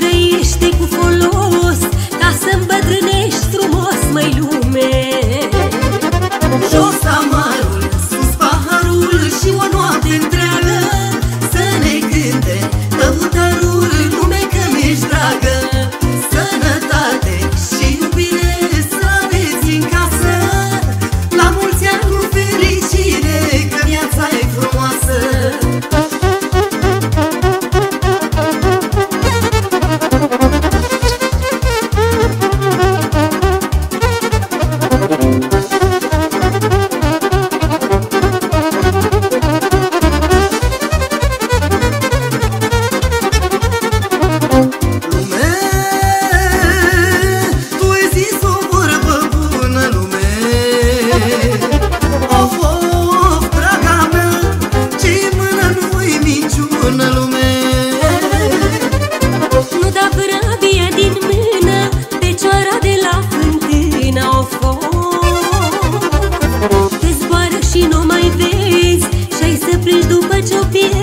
trăiește to be